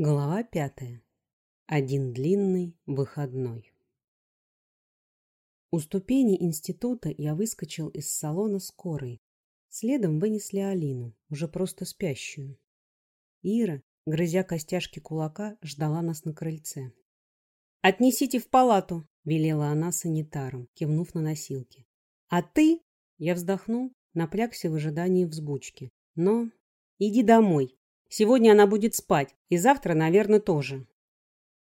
Глава пятая. Один длинный выходной. У ступени института я выскочил из салона скорой. Следом вынесли Алину, уже просто спящую. Ира, грызя костяшки кулака, ждала нас на крыльце. «Отнесите в палату!» – велела она санитарам, кивнув на носилки. «А ты?» – я вздохнул, напрягся в ожидании взбучки. «Но иди домой!» Сегодня она будет спать, и завтра, наверное, тоже.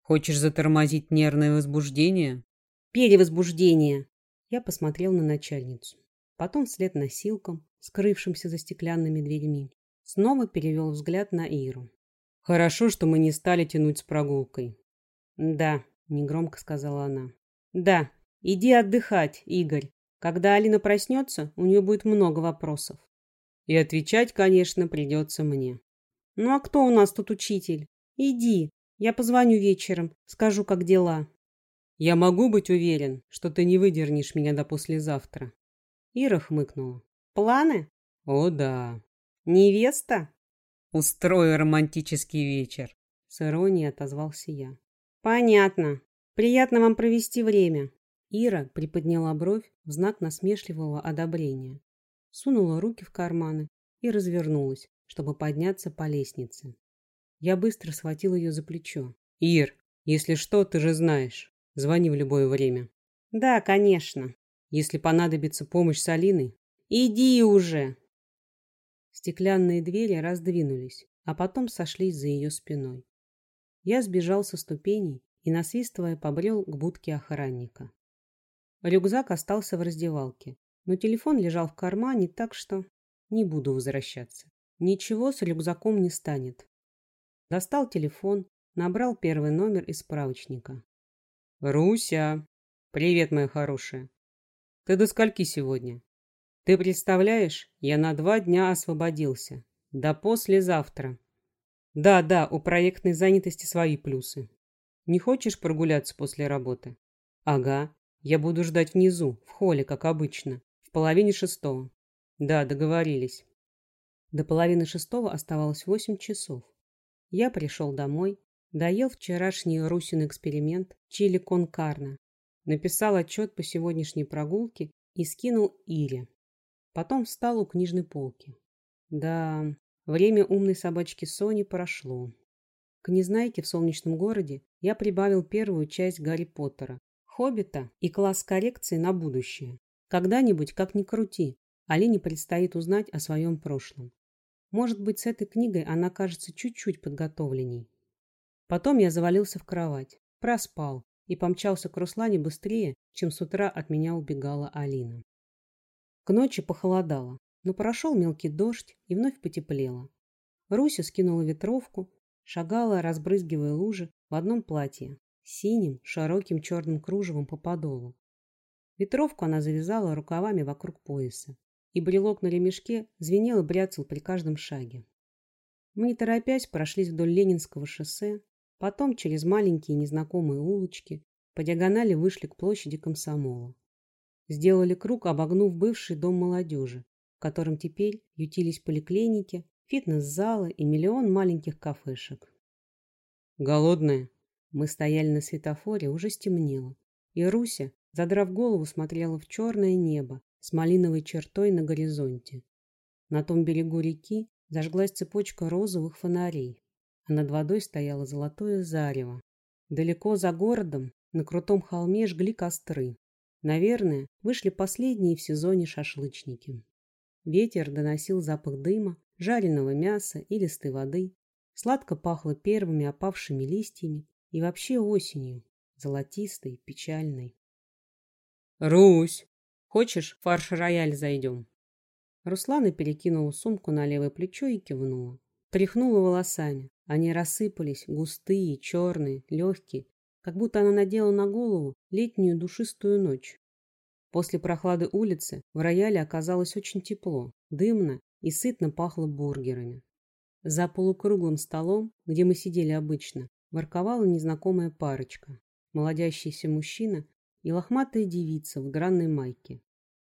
Хочешь затормозить нервное возбуждение? Перевозбуждение. Я посмотрел на начальницу. Потом вслед носилкам, скрывшимся за стеклянными дверьми, снова перевел взгляд на Иру. Хорошо, что мы не стали тянуть с прогулкой. Да, негромко сказала она. Да, иди отдыхать, Игорь. Когда Алина проснется, у нее будет много вопросов. И отвечать, конечно, придется мне. Ну а кто у нас тут учитель? Иди, я позвоню вечером, скажу, как дела. Я могу быть уверен, что ты не выдернешь меня до послезавтра. Ира хмыкнула. Планы? О, да. Невеста? Устрою романтический вечер. С иронией отозвался я. Понятно. Приятно вам провести время. Ира приподняла бровь в знак насмешливого одобрения. Сунула руки в карманы и развернулась, чтобы подняться по лестнице. Я быстро схватил ее за плечо. «Ир, если что, ты же знаешь. Звони в любое время». «Да, конечно. Если понадобится помощь с Алиной...» «Иди уже!» Стеклянные двери раздвинулись, а потом сошлись за ее спиной. Я сбежал со ступеней и, насвистывая, побрел к будке охранника. Рюкзак остался в раздевалке, но телефон лежал в кармане, так что не буду возвращаться. Ничего с рюкзаком не станет. Достал телефон, набрал первый номер из справочника. «Руся! Привет, моя хорошая! Ты до скольки сегодня? Ты представляешь, я на два дня освободился. До послезавтра. Да-да, у проектной занятости свои плюсы. Не хочешь прогуляться после работы? Ага, я буду ждать внизу, в холле, как обычно, в половине шестого. Да, договорились. До половины шестого оставалось восемь часов. Я пришел домой, доел вчерашний Русин эксперимент чили кон карна, написал отчет по сегодняшней прогулке и скинул Ире. Потом встал у книжной полки. Да, время умной собачки Сони прошло. К Незнайке в солнечном городе я прибавил первую часть Гарри Поттера, Хоббита и класс коррекции на будущее. Когда-нибудь, как ни крути, Алине предстоит узнать о своем прошлом. Может быть, с этой книгой она кажется чуть-чуть подготовленней. Потом я завалился в кровать, проспал и помчался к Руслане быстрее, чем с утра от меня убегала Алина. К ночи похолодало, но прошел мелкий дождь и вновь потеплело. Руся скинула ветровку, шагала, разбрызгивая лужи в одном платье, синим, широким черным кружевом по подолу. Ветровку она завязала рукавами вокруг пояса и брелок на ремешке звенел и бряцал при каждом шаге. Мы, не торопясь, прошлись вдоль Ленинского шоссе, потом через маленькие незнакомые улочки, по диагонали вышли к площади Комсомола. Сделали круг, обогнув бывший дом молодежи, в котором теперь ютились поликлиники, фитнес-залы и миллион маленьких кафешек. «Голодная?» Мы стояли на светофоре, уже стемнело, и Руся, задрав голову, смотрела в черное небо, с малиновой чертой на горизонте. На том берегу реки зажглась цепочка розовых фонарей, а над водой стояло золотое зарево. Далеко за городом, на крутом холме жгли костры. Наверное, вышли последние в сезоне шашлычники. Ветер доносил запах дыма, жареного мяса и листы воды. Сладко пахло первыми опавшими листьями и вообще осенью, золотистой, печальной. «Русь, Хочешь, фарш-рояль зайдем?» Руслана перекинула сумку на левое плечо и кивнула. Тряхнула волосами. Они рассыпались, густые, черные, легкие, как будто она надела на голову летнюю душистую ночь. После прохлады улицы в рояле оказалось очень тепло, дымно и сытно пахло бургерами. За полукруглым столом, где мы сидели обычно, ворковала незнакомая парочка. Молодящийся мужчина и лохматая девица в дранной майке.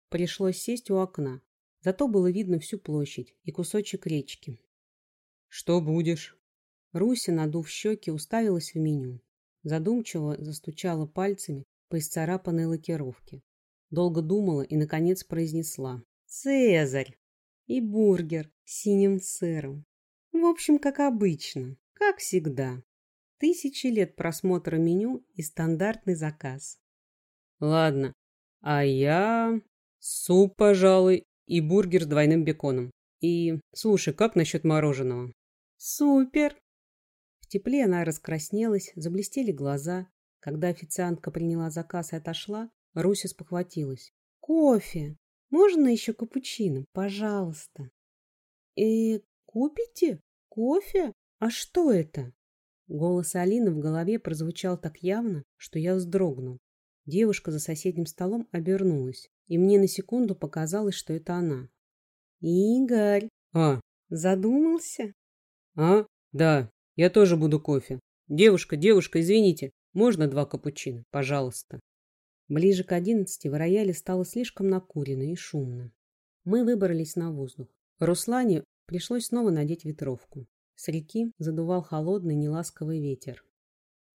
Пришлось сесть у окна, зато было видно всю площадь и кусочек речки. «Что будешь?» Руся, надув щеки, уставилась в меню. Задумчиво застучала пальцами по исцарапанной лакировке. Долго думала и, наконец, произнесла. «Цезарь!» И бургер с синим сыром. В общем, как обычно, как всегда. Тысячи лет просмотра меню и стандартный заказ. Ладно, а я... Суп, пожалуй, и бургер с двойным беконом. И, слушай, как насчет мороженого? Супер! В тепле она раскраснелась, заблестели глаза. Когда официантка приняла заказ и отошла, Руся спохватилась. Кофе! Можно еще капучино, пожалуйста? И купите? Кофе? А что это? Голос Алины в голове прозвучал так явно, что я вздрогнул. Девушка за соседним столом обернулась, и мне на секунду показалось, что это она. «Игорь!» «А?» «Задумался?» «А? Да, я тоже буду кофе. Девушка, девушка, извините, можно два капучино, пожалуйста?» Ближе к одиннадцати в рояле стало слишком накурено и шумно. Мы выбрались на воздух. Руслане пришлось снова надеть ветровку. С реки задувал холодный, неласковый ветер.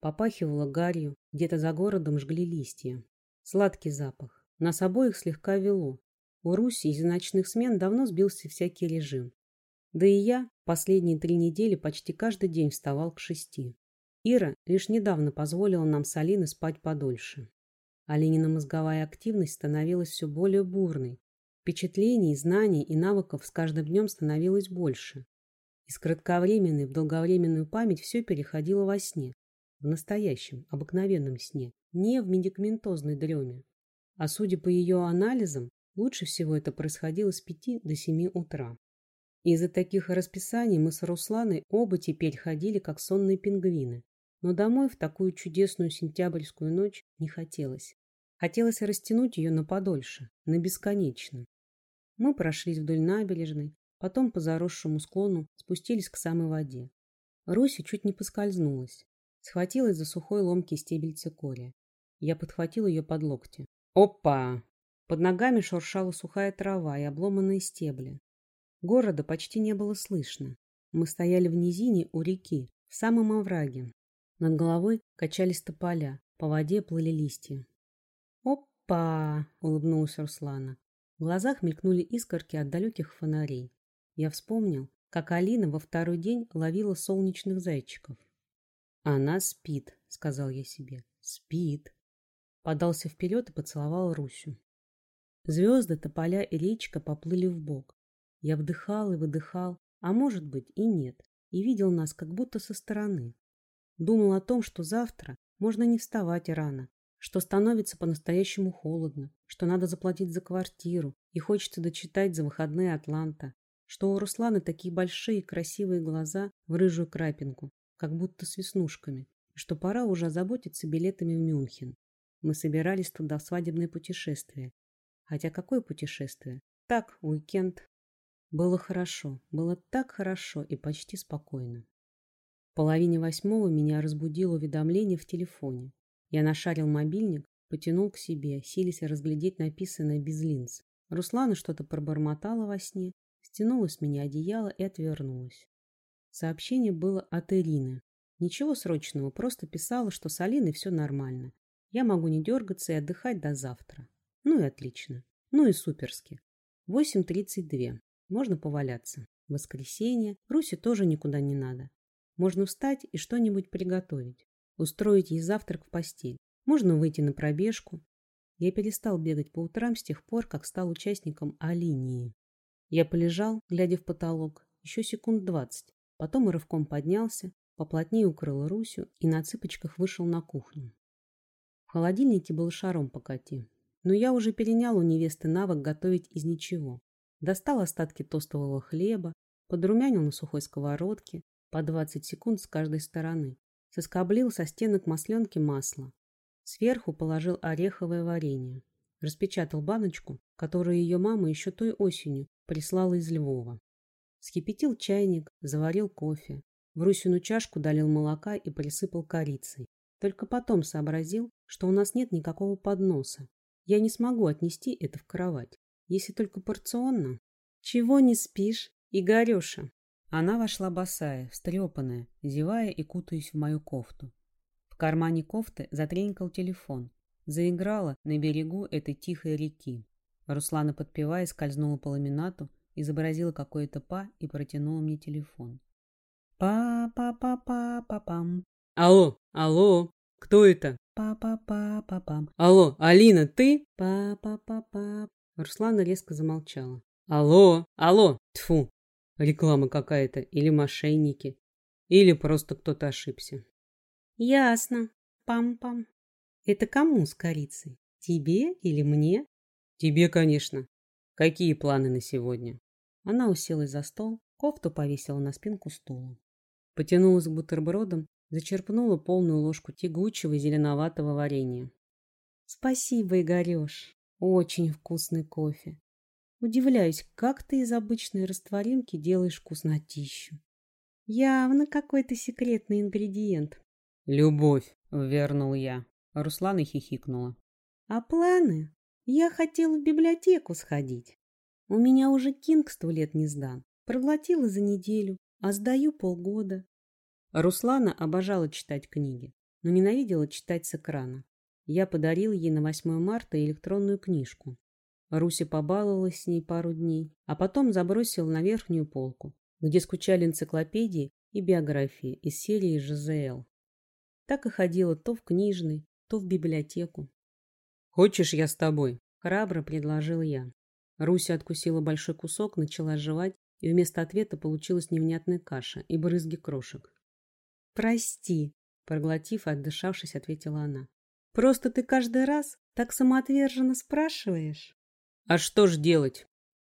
Попахивало гарью, где-то за городом жгли листья. Сладкий запах. Нас обоих слегка вело. У Руси из ночных смен давно сбился всякий режим. Да и я последние три недели почти каждый день вставал к шести. Ира лишь недавно позволила нам с Алиной спать подольше. Алинина мозговая активность становилась все более бурной. Впечатлений, знаний и навыков с каждым днем становилось больше. Из кратковременной в долговременную память все переходило во сне, в настоящем, обыкновенном сне, не в медикаментозной дреме. А судя по ее анализам, лучше всего это происходило с пяти до семи утра. Из-за таких расписаний мы с Русланой оба теперь ходили как сонные пингвины. Но домой в такую чудесную сентябрьскую ночь не хотелось. Хотелось растянуть ее на подольше, на бесконечно. Мы прошлись вдоль набережной, Потом по заросшему склону спустились к самой воде. Руся чуть не поскользнулась. Схватилась за сухой ломкий стебель цикория. Я подхватил ее под локти. Опа! Под ногами шуршала сухая трава и обломанные стебли. Города почти не было слышно. Мы стояли в низине у реки, в самом овраге. Над головой качались тополя, по воде плыли листья. «Опа!» — улыбнулась Руслана. В глазах мелькнули искорки от далеких фонарей. Я вспомнил, как Алина во второй день ловила солнечных зайчиков. «Она спит», — сказал я себе. «Спит». Подался вперед и поцеловал Русю. Звезды, тополя и речка поплыли в бок. Я вдыхал и выдыхал, а может быть и нет, и видел нас как будто со стороны. Думал о том, что завтра можно не вставать рано, что становится по-настоящему холодно, что надо заплатить за квартиру и хочется дочитать за выходные Атланта, что у Русланы такие большие красивые глаза в рыжую крапинку, как будто с веснушками, и что пора уже озаботиться билетами в Мюнхен. Мы собирались туда в свадебное путешествие. Хотя какое путешествие? Так, уикенд. Было хорошо, было так хорошо и почти спокойно. В половине восьмого меня разбудило уведомление в телефоне. Я нашарил мобильник, потянул к себе, силясь разглядеть написанное без линз. Руслана что-то пробормотала во сне, стянула с меня одеяло и отвернулась. Сообщение было от Ирины. Ничего срочного, просто писала, что с Алиной все нормально. Я могу не дергаться и отдыхать до завтра. Ну и отлично. Ну и суперски. 8.32. Можно поваляться. Воскресенье. Русе тоже никуда не надо. Можно встать и что-нибудь приготовить. Устроить ей завтрак в постель. Можно выйти на пробежку. Я перестал бегать по утрам с тех пор, как стал участником А-линии. Я полежал, глядя в потолок, еще секунд двадцать. Потом рывком поднялся, поплотнее укрыл Русю и на цыпочках вышел на кухню. В холодильнике был шаром покати. Но я уже перенял у невесты навык готовить из ничего. Достал остатки тостового хлеба, подрумянил на сухой сковородке, по 20 секунд с каждой стороны. Соскоблил со стенок масленки масло. Сверху положил ореховое варенье. Распечатал баночку, которую ее мама еще той осенью прислала из Львова. Скипятил чайник, заварил кофе. В Русину чашку долил молока и присыпал корицей. Только потом сообразил, что у нас нет никакого подноса. Я не смогу отнести это в кровать, если только порционно. Чего не спишь, Игорюша? Она вошла босая, встрепанная, зевая и кутаясь в мою кофту. В кармане кофты затренькал телефон. Заиграла на берегу этой тихой реки. Руслана, подпевая, скользнула по ламинату, изобразила какое-то па и протянула мне телефон. Па-па-па-па-па-пам. Алло, алло, кто это? Па-па-па-па-пам. Алло, Алина, ты? Па-па-па-па. Руслана резко замолчала. Алло, алло, тфу, реклама какая-то, или мошенники, или просто кто-то ошибся. Ясно. Пам-пам. Это кому с корицей? Тебе или мне? Тебе, конечно. Какие планы на сегодня? Она уселась за стол, кофту повесила на спинку стула. Потянулась к бутербродам, зачерпнула полную ложку тягучего зеленоватого варенья. Спасибо, Игорёш. Очень вкусный кофе. Удивляюсь, как ты из обычной растворимки делаешь вкуснотищу. Явно какой-то секретный ингредиент. Любовь, вернул я. Руслана хихикнула. А планы? Я хотела в библиотеку сходить. У меня уже кингство лет не сдан. Проглотила за неделю, а сдаю полгода. Руслана обожала читать книги, но ненавидела читать с экрана. Я подарил ей на 8 марта электронную книжку. Руся побаловалась с ней пару дней, а потом забросила на верхнюю полку, где скучали энциклопедии и биографии из серии ЖЗЛ. Так и ходила то в книжный, то в библиотеку. «Хочешь, я с тобой?» — храбро предложил я. Руся откусила большой кусок, начала жевать, и вместо ответа получилась невнятная каша и брызги крошек. «Прости», — проглотив и отдышавшись, ответила она. «Просто ты каждый раз так самоотверженно спрашиваешь». А что ж делать?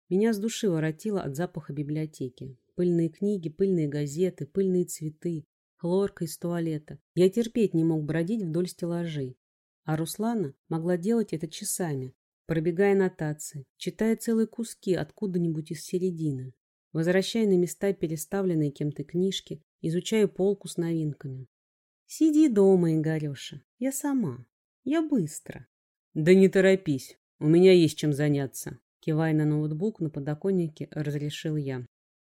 Меня с души воротило от запаха библиотеки. Пыльные книги, пыльные газеты, пыльные цветы, хлорка из туалета. Я терпеть не мог бродить вдоль стеллажей. А Руслана могла делать это часами, пробегая нотации, читая целые куски откуда-нибудь из середины, возвращая на места переставленные кем-то книжки, изучая полку с новинками. Сиди дома, Игореша. Я сама. Я быстро. Да не торопись. У меня есть чем заняться. Кивая на ноутбук на подоконнике, разрешил я.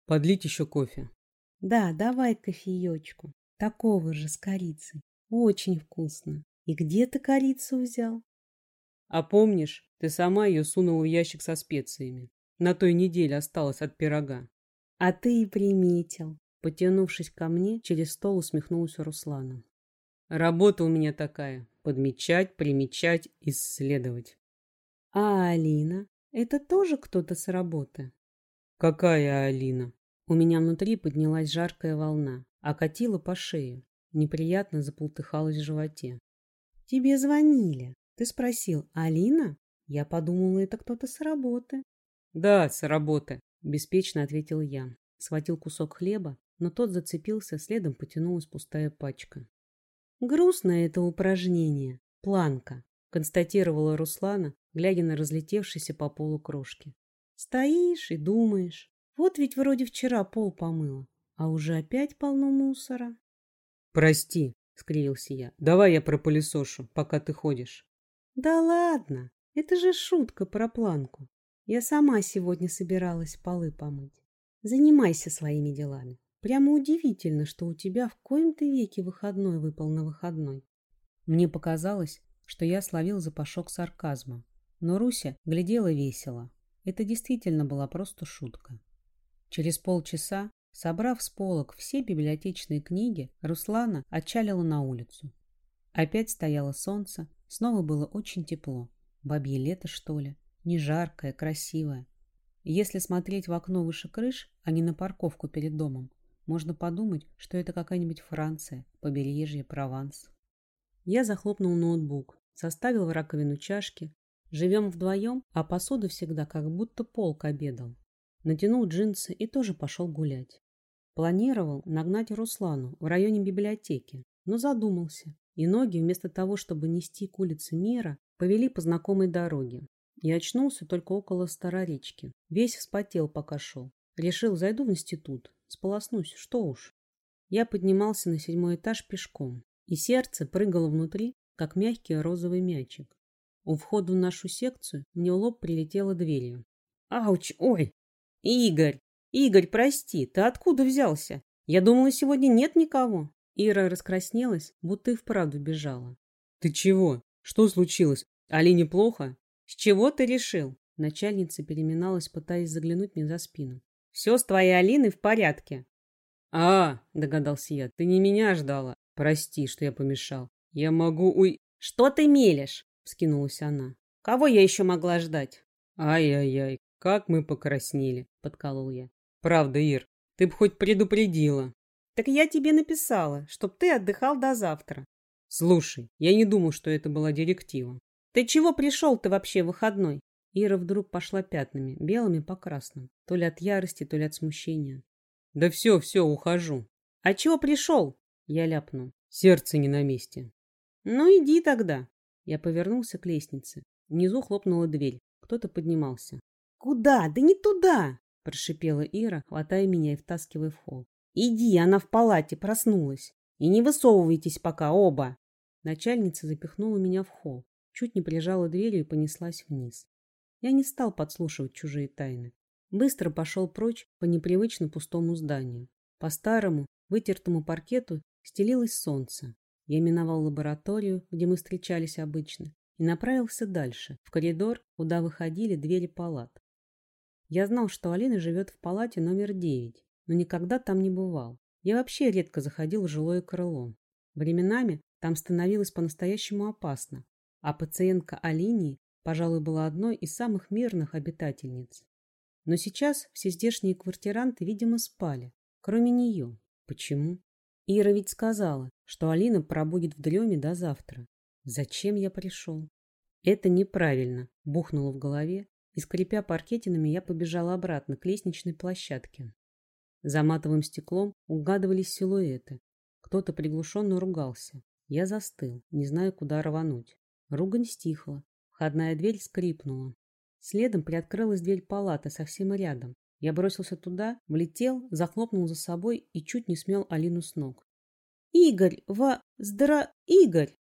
Подлить еще кофе? Да, давай кофеечку. Такого же с корицей. Очень вкусно. И где ты корицу взял? А помнишь, ты сама ее сунула в ящик со специями. На той неделе осталось от пирога. А ты и приметил. Потянувшись ко мне, через стол усмехнулась Руслана. Работа у меня такая. Подмечать, примечать, исследовать. А Алина? Это тоже кто-то с работы? Какая Алина? У меня внутри поднялась жаркая волна, окатила по шее. Неприятно заполтыхалась в животе. Тебе звонили. Ты спросил, Алина? Я подумала, это кто-то с работы. Да, с работы, беспечно ответил я. Схватил кусок хлеба, но тот зацепился, следом потянулась пустая пачка. Грустное это упражнение. Планка, констатировала Руслана, глядя на разлетевшиеся по полу крошки. Стоишь и думаешь. Вот ведь вроде вчера пол помыла, а уже опять полно мусора. Прости, скривился я. Давай я пропылесошу, пока ты ходишь. Да ладно, это же шутка про планку. Я сама сегодня собиралась полы помыть. Занимайся своими делами. Прямо удивительно, что у тебя в коем-то веке выходной выпал на выходной. Мне показалось, что я словил запашок сарказма, но Руся глядела весело. Это действительно была просто шутка. Через полчаса, собрав с полок все библиотечные книги, Руслана отчалила на улицу. Опять стояло солнце, снова было очень тепло. Бабье лето, что ли? Не жаркое, красивое. если смотреть в окно выше крыш, а не на парковку перед домом, можно подумать, что это какая-нибудь Франция, побережье, Прованс. Я захлопнул ноутбук, составил в раковину чашки, Живем вдвоем, а посуда всегда как будто полк обедал. Натянул джинсы и тоже пошел гулять. Планировал нагнать Руслану в районе библиотеки, но задумался, и ноги вместо того, чтобы нести к улице мира, повели по знакомой дороге. И очнулся только около Староречки. Весь вспотел, пока шел. Решил, зайду в институт, сполоснусь, что уж. Я поднимался на седьмой этаж пешком, и сердце прыгало внутри, как мягкий розовый мячик. У входа в нашу секцию мне лоб прилетела дверью. «Ауч! Ой! Игорь!» Игорь, прости, ты откуда взялся? Я думала, сегодня нет никого. Ира раскраснелась, будто и вправду бежала. Ты чего? Что случилось? Алине плохо? С чего ты решил? Начальница переминалась, пытаясь заглянуть мне за спину. Все с твоей Алиной в порядке. А, догадался я, ты не меня ждала. Прости, что я помешал. Я могу уй... Что ты мелешь? Вскинулась она. Кого я еще могла ждать? Ай-яй-яй, как мы покраснели, подколол я. Правда, Ир, ты б хоть предупредила. Так я тебе написала, чтоб ты отдыхал до завтра. Слушай, я не думал, что это была директива. Ты чего пришел-то вообще выходной? Ира вдруг пошла пятнами, белыми по красным. То ли от ярости, то ли от смущения. Да все, все, ухожу. А чего пришел? Я ляпнул. Сердце не на месте. Ну иди тогда. Я повернулся к лестнице. Внизу хлопнула дверь. Кто-то поднимался. Куда? Да не туда! Прошипела Ира, хватая меня и втаскивая в холл. Иди, она в палате проснулась. И не высовывайтесь пока оба. Начальница запихнула меня в холл, чуть не прижала дверью и понеслась вниз. Я не стал подслушивать чужие тайны. Быстро пошел прочь по непривычно пустому зданию. По старому, вытертому паркету стелилось солнце. Я миновал лабораторию, где мы встречались обычно, и направился дальше, в коридор, куда выходили двери палат. Я знал, что Алина живет в палате номер девять, но никогда там не бывал. Я вообще редко заходил в жилое крыло. Временами там становилось по-настоящему опасно, а пациентка Алинии, пожалуй, была одной из самых мирных обитательниц. Но сейчас все здешние квартиранты, видимо, спали, кроме нее. Почему? Ира ведь сказала, что Алина пробудет в дреме до завтра. Зачем я пришел? Это неправильно, бухнуло в голове, и, скрипя паркетинами, я побежала обратно к лестничной площадке. За матовым стеклом угадывались силуэты. Кто-то приглушенно ругался. Я застыл, не зная, куда рвануть. Ругань стихла. Входная дверь скрипнула. Следом приоткрылась дверь палаты совсем рядом. Я бросился туда, влетел, захлопнул за собой и чуть не смел Алину с ног. «Игорь, ва... здра... Игорь!»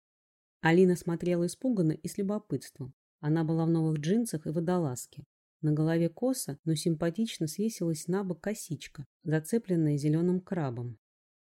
Алина смотрела испуганно и с любопытством. Она была в новых джинсах и водолазке. На голове коса, но симпатично свесилась на бок косичка, зацепленная зеленым крабом.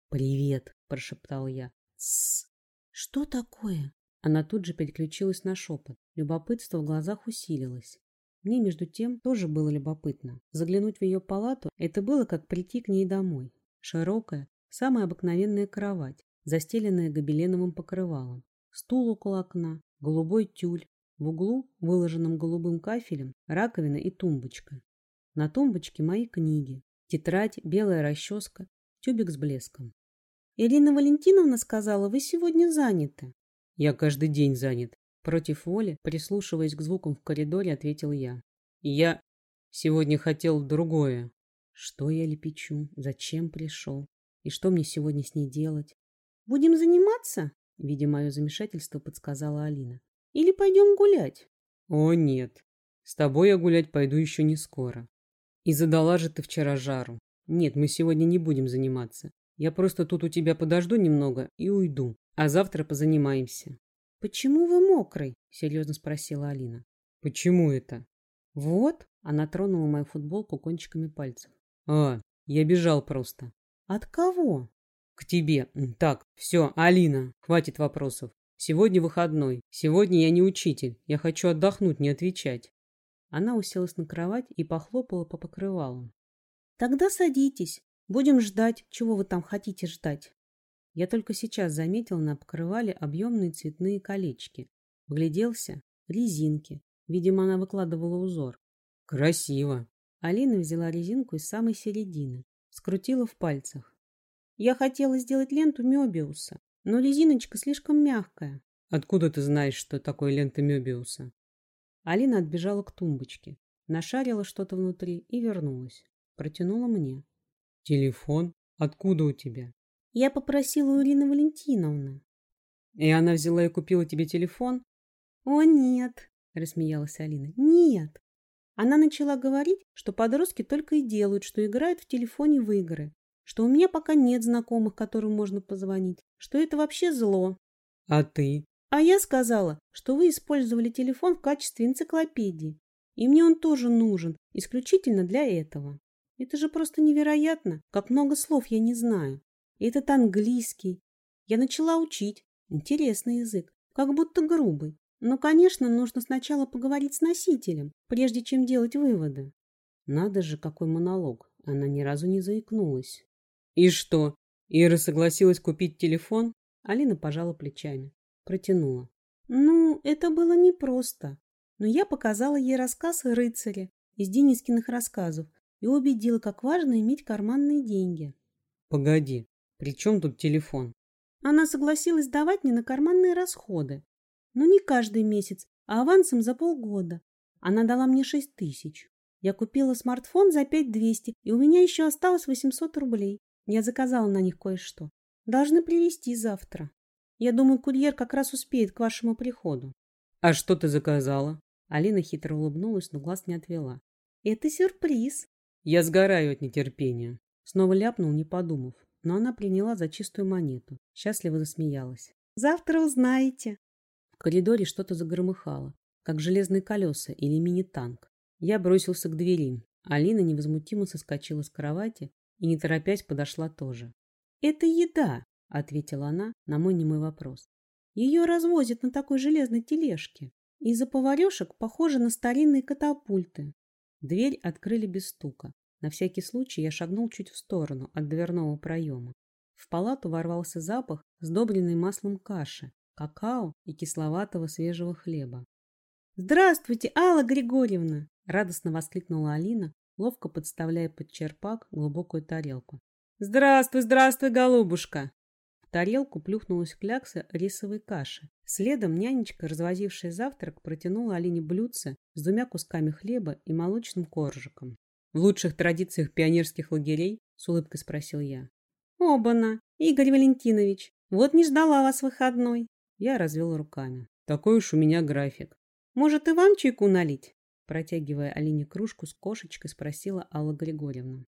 «Привет!» – прошептал я. «Тссс! Что такое?» Она тут же переключилась на шепот. Любопытство в глазах усилилось. Мне, между тем, тоже было любопытно. Заглянуть в ее палату – это было как прийти к ней домой. Широкая, самая обыкновенная кровать, застеленная гобеленовым покрывалом. Стул около окна, голубой тюль, в углу, выложенном голубым кафелем, раковина и тумбочка. На тумбочке мои книги, тетрадь, белая расческа, тюбик с блеском. Ирина Валентиновна сказала, вы сегодня заняты. Я каждый день занят. Против воли, прислушиваясь к звукам в коридоре, ответил я. Я сегодня хотел другое. Что я лепечу? Зачем пришел? И что мне сегодня с ней делать? Будем заниматься? Видя мое замешательство, подсказала Алина. Или пойдем гулять? О, нет. С тобой я гулять пойду еще не скоро. И задала же ты вчера жару. Нет, мы сегодня не будем заниматься. Я просто тут у тебя подожду немного и уйду. А завтра позанимаемся. Почему вы мокрый? Серьезно спросила Алина. Почему это? Вот. Она тронула мою футболку кончиками пальцев. А, я бежал просто. От кого? К тебе. Так, все, Алина, хватит вопросов. Сегодня выходной. Сегодня я не учитель. Я хочу отдохнуть, не отвечать. Она уселась на кровать и похлопала по покрывалу. Тогда садитесь. Будем ждать, чего вы там хотите ждать. Я только сейчас заметил на покрывале объемные цветные колечки. Вгляделся. Резинки. Видимо, она выкладывала узор. Красиво. Алина взяла резинку из самой середины. Скрутила в пальцах. Я хотела сделать ленту Мёбиуса. Но резиночка слишком мягкая. Откуда ты знаешь, что такое лента Мёбиуса? Алина отбежала к тумбочке, нашарила что-то внутри и вернулась. Протянула мне. Телефон? Откуда у тебя? Я попросила у Ирины Валентиновны. И она взяла и купила тебе телефон? О, нет, рассмеялась Алина. Нет. Она начала говорить, что подростки только и делают, что играют в телефоне в игры что у меня пока нет знакомых, которым можно позвонить, что это вообще зло. А ты? А я сказала, что вы использовали телефон в качестве энциклопедии, и мне он тоже нужен, исключительно для этого. Это же просто невероятно, как много слов я не знаю. И этот английский. Я начала учить. Интересный язык, как будто грубый. Но, конечно, нужно сначала поговорить с носителем, прежде чем делать выводы. Надо же, какой монолог. Она ни разу не заикнулась. И что? Ира согласилась купить телефон? Алина пожала плечами. Протянула. Ну, это было непросто. Но я показала ей рассказ рыцаря из Денискиных рассказов и убедила, как важно иметь карманные деньги. Погоди, при чем тут телефон? Она согласилась давать мне на карманные расходы. Но не каждый месяц, а авансом за полгода. Она дала мне шесть тысяч. Я купила смартфон за пять двести, и у меня еще осталось восемьсот рублей. Я заказала на них кое-что. Должны привезти завтра. Я думаю, курьер как раз успеет к вашему приходу. А что ты заказала? Алина хитро улыбнулась, но глаз не отвела. Это сюрприз. Я сгораю от нетерпения. Снова ляпнул, не подумав, но она приняла за чистую монету. Счастливо засмеялась. Завтра узнаете. В коридоре что-то загромыхало, как железные колеса или мини-танк. Я бросился к двери. Алина невозмутимо соскочила с кровати и, не торопясь, подошла тоже. «Это еда», — ответила она на мой немой вопрос. «Ее развозят на такой железной тележке. Из-за поварешек похожи на старинные катапульты. Дверь открыли без стука. На всякий случай я шагнул чуть в сторону от дверного проема. В палату ворвался запах, сдобренный маслом каши, какао и кисловатого свежего хлеба. «Здравствуйте, Алла Григорьевна!» – радостно воскликнула Алина, ловко подставляя под черпак глубокую тарелку. «Здравствуй, здравствуй, голубушка!» В тарелку плюхнулась клякса рисовой каши. Следом нянечка, развозившая завтрак, протянула Алине блюдце с двумя кусками хлеба и молочным коржиком. «В лучших традициях пионерских лагерей?» — с улыбкой спросил я. «Обана! Игорь Валентинович! Вот не ждала вас выходной!» Я развел руками. «Такой уж у меня график». «Может, и вам чайку налить?» Протягивая Алине кружку с кошечкой, спросила Алла Григорьевна.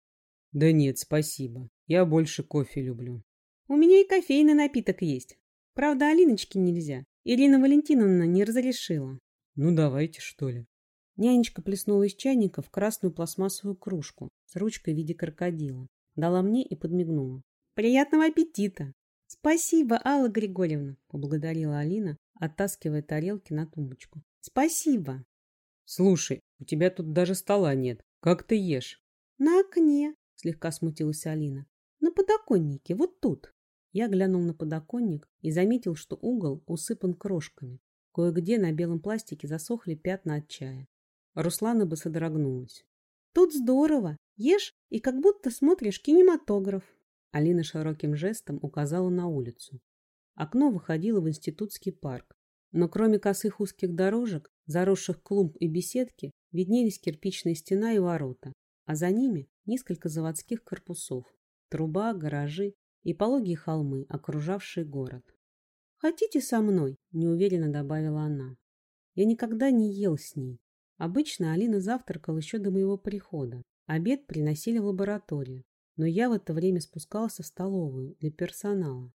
«Да нет, спасибо. Я больше кофе люблю». У меня и кофейный напиток есть. Правда, Алиночке нельзя. Ирина Валентиновна не разрешила. Ну, давайте, что ли. Нянечка плеснула из чайника в красную пластмассовую кружку с ручкой в виде крокодила. Дала мне и подмигнула. Приятного аппетита! Спасибо, Алла Григорьевна, поблагодарила Алина, оттаскивая тарелки на тумбочку. Спасибо. Слушай, у тебя тут даже стола нет. Как ты ешь? На окне, слегка смутилась Алина. На подоконнике, вот тут. Я глянул на подоконник и заметил, что угол усыпан крошками. Кое-где на белом пластике засохли пятна от чая. Руслана бы содрогнулась. «Тут здорово! Ешь и как будто смотришь кинематограф!» Алина широким жестом указала на улицу. Окно выходило в институтский парк. Но кроме косых узких дорожек, заросших клумб и беседки, виднелись кирпичная стена и ворота, а за ними несколько заводских корпусов, труба, гаражи и пологие холмы, окружавшие город. «Хотите со мной?» – неуверенно добавила она. Я никогда не ел с ней. Обычно Алина завтракала еще до моего прихода. Обед приносили в лабораторию, но я в это время спускался в столовую для персонала.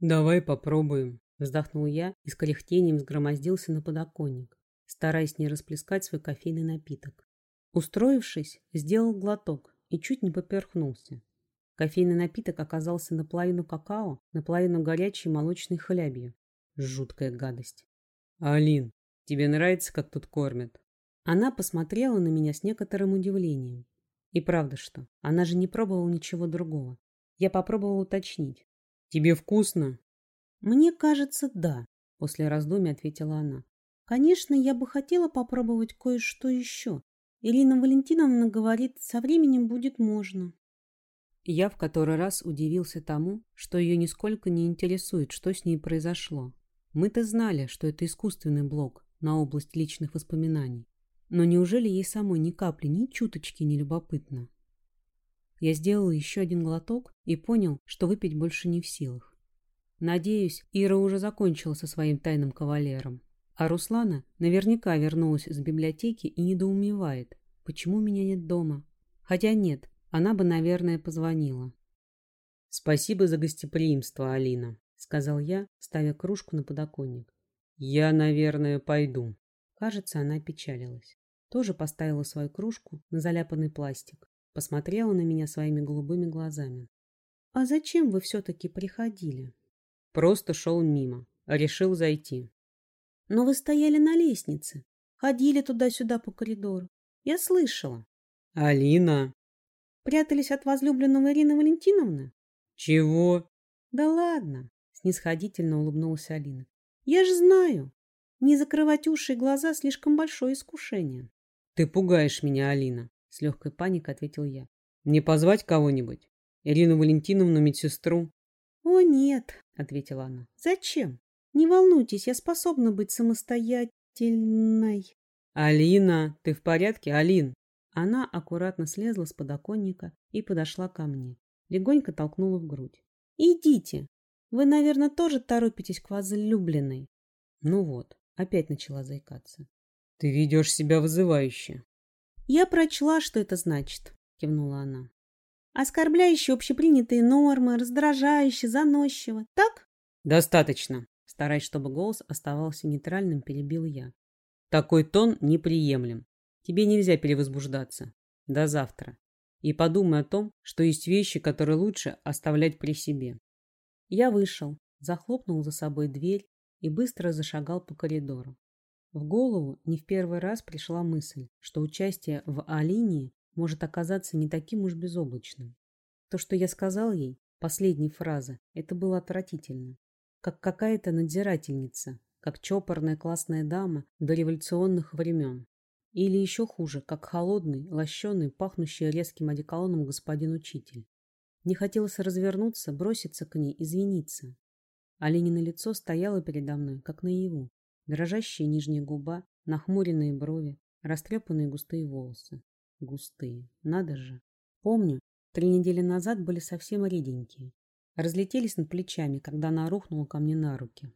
«Давай попробуем», – вздохнул я и с кряхтением сгромоздился на подоконник, стараясь не расплескать свой кофейный напиток. Устроившись, сделал глоток и чуть не поперхнулся. Кофейный напиток оказался наполовину какао, наполовину горячей молочной хлябью. Жуткая гадость. «Алин, тебе нравится, как тут кормят?» Она посмотрела на меня с некоторым удивлением. И правда что, она же не пробовала ничего другого. Я попробовала уточнить. «Тебе вкусно?» «Мне кажется, да», — после раздумья ответила она. «Конечно, я бы хотела попробовать кое-что еще. Ирина Валентиновна говорит, со временем будет можно». Я в который раз удивился тому, что ее нисколько не интересует, что с ней произошло. Мы-то знали, что это искусственный блок на область личных воспоминаний. Но неужели ей самой ни капли, ни чуточки не любопытно? Я сделал еще один глоток и понял, что выпить больше не в силах. Надеюсь, Ира уже закончила со своим тайным кавалером. А Руслана наверняка вернулась с библиотеки и недоумевает, почему меня нет дома. Хотя нет, она бы, наверное, позвонила. «Спасибо за гостеприимство, Алина», — сказал я, ставя кружку на подоконник. «Я, наверное, пойду». Кажется, она печалилась. Тоже поставила свою кружку на заляпанный пластик. Посмотрела на меня своими голубыми глазами. «А зачем вы все-таки приходили?» «Просто шел мимо. Решил зайти». «Но вы стояли на лестнице. Ходили туда-сюда по коридору. Я слышала». «Алина!» «Прятались от возлюбленного Ирины Валентиновны?» «Чего?» «Да ладно!» — снисходительно улыбнулась Алина. «Я же знаю. Не закрывать уши и глаза — слишком большое искушение». «Ты пугаешь меня, Алина», — с легкой паникой ответил я. «Не позвать кого-нибудь? Ирину Валентиновну, медсестру?» «О, нет», — ответила она. «Зачем? Не волнуйтесь, я способна быть самостоятельной». «Алина, ты в порядке, Алин?» Она аккуратно слезла с подоконника и подошла ко мне. Легонько толкнула в грудь. «Идите. Вы, наверное, тоже торопитесь к возлюбленной». Ну вот, опять начала заикаться. «Ты ведешь себя вызывающе». «Я прочла, что это значит», — кивнула она. «Оскорбляющие общепринятые нормы, раздражающе, заносчиво. Так?» «Достаточно», — стараясь, чтобы голос оставался нейтральным, перебил я. «Такой тон неприемлем. Тебе нельзя перевозбуждаться. До завтра и подумай о том, что есть вещи, которые лучше оставлять при себе. Я вышел, захлопнул за собой дверь и быстро зашагал по коридору. В голову не в первый раз пришла мысль, что участие в Алинии может оказаться не таким уж безоблачным. То, что я сказал ей, последней фраза, это было отвратительно. Как какая-то надзирательница, как чопорная классная дама до революционных времен. Или еще хуже, как холодный, лощеный, пахнущий резким одеколоном господин учитель. Не хотелось развернуться, броситься к ней, извиниться. Оленина лицо стояло передо мной, как наяву. Дрожащая нижняя губа, нахмуренные брови, растрепанные густые волосы. Густые. Надо же. Помню, три недели назад были совсем реденькие. Разлетелись над плечами, когда она рухнула ко мне на руки.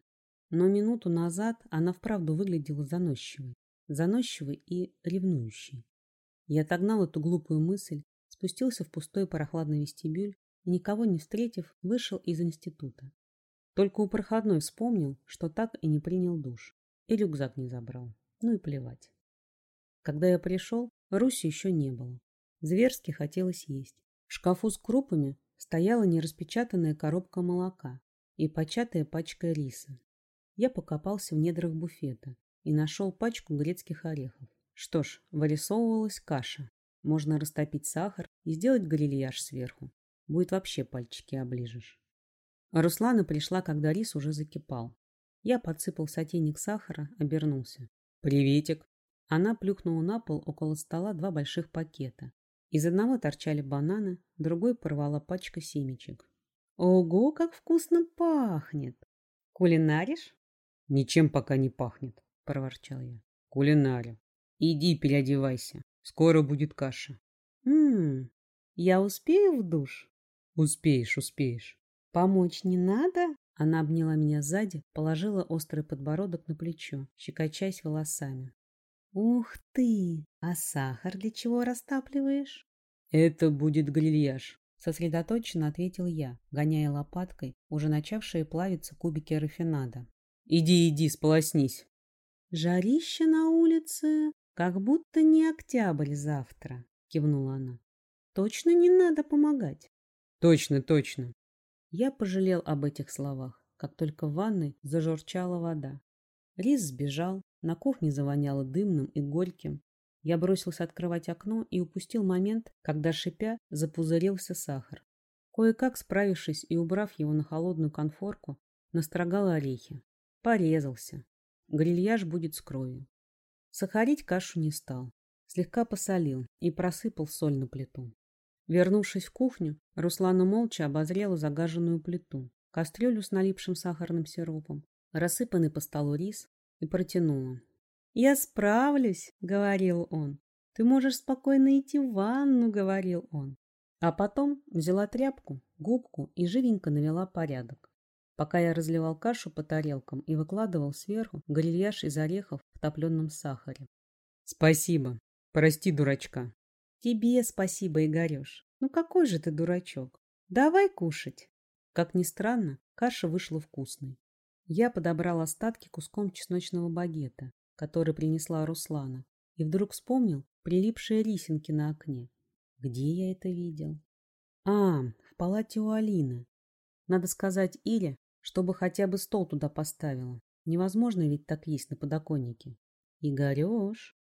Но минуту назад она вправду выглядела заносчивой заносчивый и ревнующий. Я отогнал эту глупую мысль, спустился в пустой прохладный вестибюль и, никого не встретив, вышел из института. Только у проходной вспомнил, что так и не принял душ. И рюкзак не забрал. Ну и плевать. Когда я пришел, Руси еще не было. Зверски хотелось есть. В шкафу с крупами стояла нераспечатанная коробка молока и початая пачка риса. Я покопался в недрах буфета и нашел пачку грецких орехов. Что ж, вырисовывалась каша. Можно растопить сахар и сделать грильяж сверху. Будет вообще пальчики оближешь. А Руслана пришла, когда рис уже закипал. Я подсыпал сотейник сахара, обернулся. «Приветик!» Она плюхнула на пол около стола два больших пакета. Из одного торчали бананы, другой порвала пачка семечек. «Ого, как вкусно пахнет! Кулинаришь?» «Ничем пока не пахнет», — проворчал я. Кулинарю. Иди переодевайся. Скоро будет каша. Ммм, я успею в душ? Успеешь, успеешь. Помочь не надо? Она обняла меня сзади, положила острый подбородок на плечо, щекочась волосами. Ух ты! А сахар для чего растапливаешь? Это будет грильяж. Сосредоточенно ответил я, гоняя лопаткой уже начавшие плавиться кубики рафинада. Иди, иди, сполоснись. «Жарище на улице, как будто не октябрь завтра», — кивнула она. «Точно не надо помогать?» «Точно, точно». Я пожалел об этих словах, как только в ванной зажурчала вода. Рис сбежал, на кухне завоняло дымным и горьким. Я бросился открывать окно и упустил момент, когда, шипя, запузырился сахар. Кое-как справившись и убрав его на холодную конфорку, настрогал орехи. Порезался, Грильяж будет с кровью. Сахарить кашу не стал. Слегка посолил и просыпал соль на плиту. Вернувшись в кухню, Руслана молча обозрела загаженную плиту, кастрюлю с налипшим сахарным сиропом, рассыпанный по столу рис и протянула. «Я справлюсь», — говорил он. «Ты можешь спокойно идти в ванну», — говорил он. А потом взяла тряпку, губку и живенько навела порядок пока я разливал кашу по тарелкам и выкладывал сверху грильяж из орехов в топленом сахаре. Спасибо. Прости, дурачка. Тебе спасибо, Игореш. Ну какой же ты дурачок. Давай кушать. Как ни странно, каша вышла вкусной. Я подобрал остатки куском чесночного багета, который принесла Руслана, и вдруг вспомнил прилипшие рисинки на окне. Где я это видел? А, в палате у Алины. Надо сказать Ире, чтобы хотя бы стол туда поставила. Невозможно ведь так есть на подоконнике. Игорёш.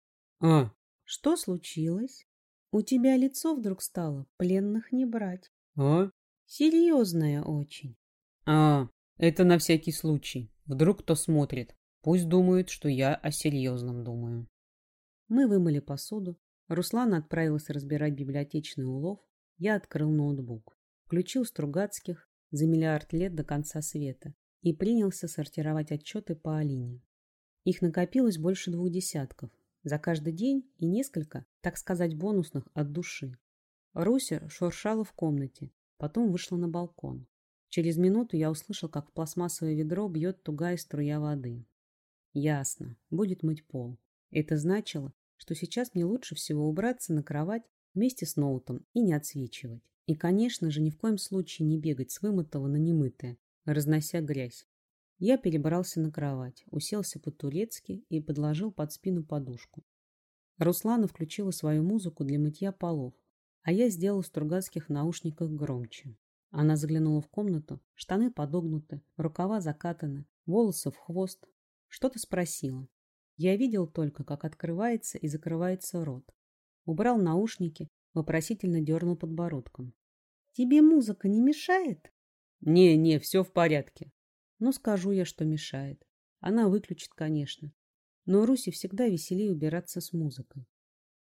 А. Что случилось? У тебя лицо вдруг стало пленных не брать. А? Серьезное очень. А, это на всякий случай. Вдруг кто смотрит. Пусть думают, что я о серьезном думаю. Мы вымыли посуду. Руслана отправилась разбирать библиотечный улов. Я открыл ноутбук. Включил Стругацких за миллиард лет до конца света и принялся сортировать отчеты по Алине. Их накопилось больше двух десятков. За каждый день и несколько, так сказать, бонусных от души. Руся шуршала в комнате, потом вышла на балкон. Через минуту я услышал, как в пластмассовое ведро бьет тугая струя воды. Ясно, будет мыть пол. Это значило, что сейчас мне лучше всего убраться на кровать вместе с ноутом и не отсвечивать. И, конечно же, ни в коем случае не бегать с вымытого на немытое, разнося грязь. Я перебрался на кровать, уселся по-турецки и подложил под спину подушку. Руслана включила свою музыку для мытья полов, а я сделал в стругацких наушниках громче. Она заглянула в комнату, штаны подогнуты, рукава закатаны, волосы в хвост. Что-то спросила. Я видел только, как открывается и закрывается рот. Убрал наушники, вопросительно дернул подбородком. «Тебе музыка не мешает?» «Не-не, все в порядке». Ну, скажу я, что мешает. Она выключит, конечно. Но Руси всегда веселее убираться с музыкой.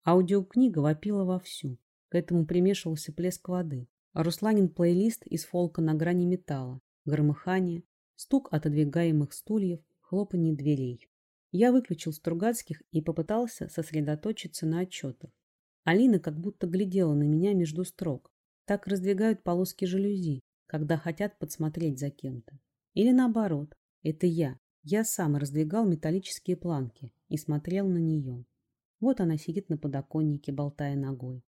Аудиокнига вопила вовсю. К этому примешивался плеск воды. Русланин плейлист из фолка на грани металла, громыхание, стук отодвигаемых стульев, хлопанье дверей. Я выключил Стругацких и попытался сосредоточиться на отчетах. Алина как будто глядела на меня между строк. Так раздвигают полоски жалюзи, когда хотят подсмотреть за кем-то. Или наоборот, это я. Я сам раздвигал металлические планки и смотрел на нее. Вот она сидит на подоконнике, болтая ногой.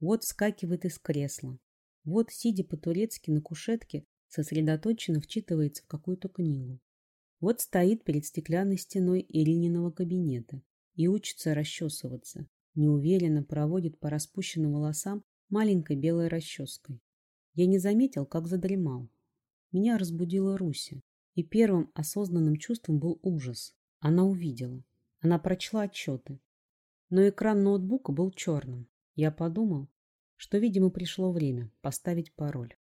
Вот вскакивает из кресла. Вот, сидя по-турецки на кушетке, сосредоточенно вчитывается в какую-то книгу. Вот стоит перед стеклянной стеной Ирининого кабинета и учится расчесываться, неуверенно проводит по распущенным волосам маленькой белой расческой. Я не заметил, как задремал. Меня разбудила Руся, и первым осознанным чувством был ужас. Она увидела. Она прочла отчеты. Но экран ноутбука был черным. Я подумал, что, видимо, пришло время поставить пароль.